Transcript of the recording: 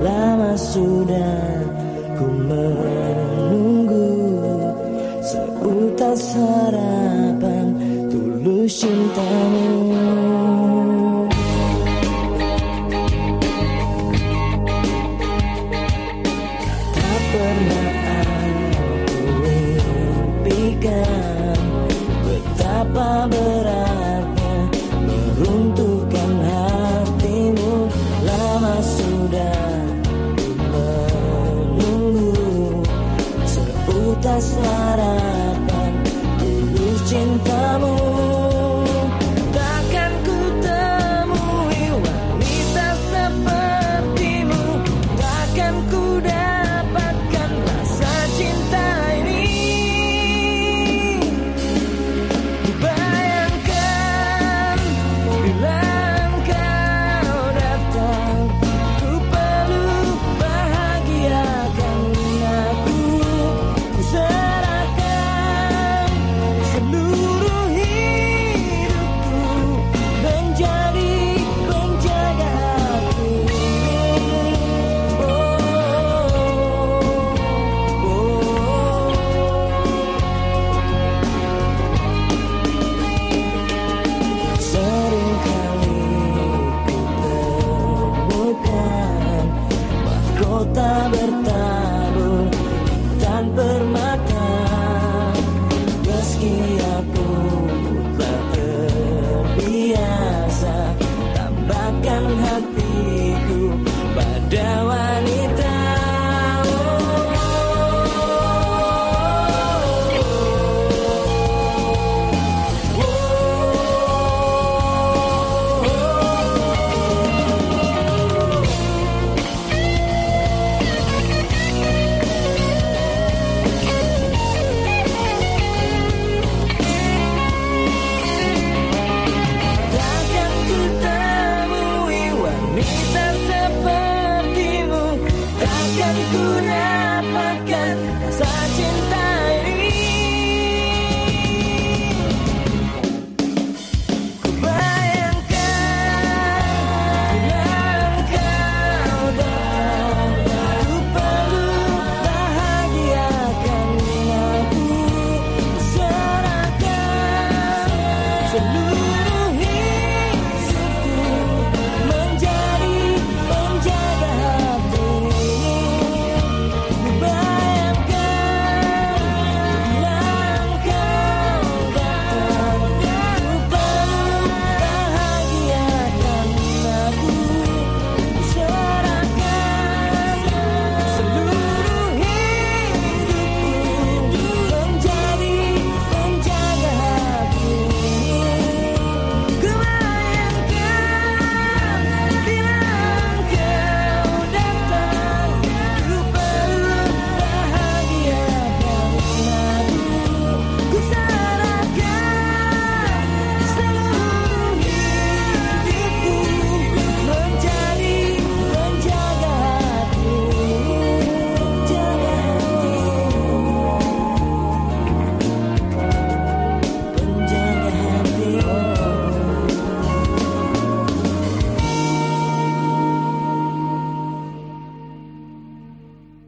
Lama sudah ku menunggu. Seutas harapan tulus cintamu. Betapa beratnya sudah menunggu Seutas cintamu importa good.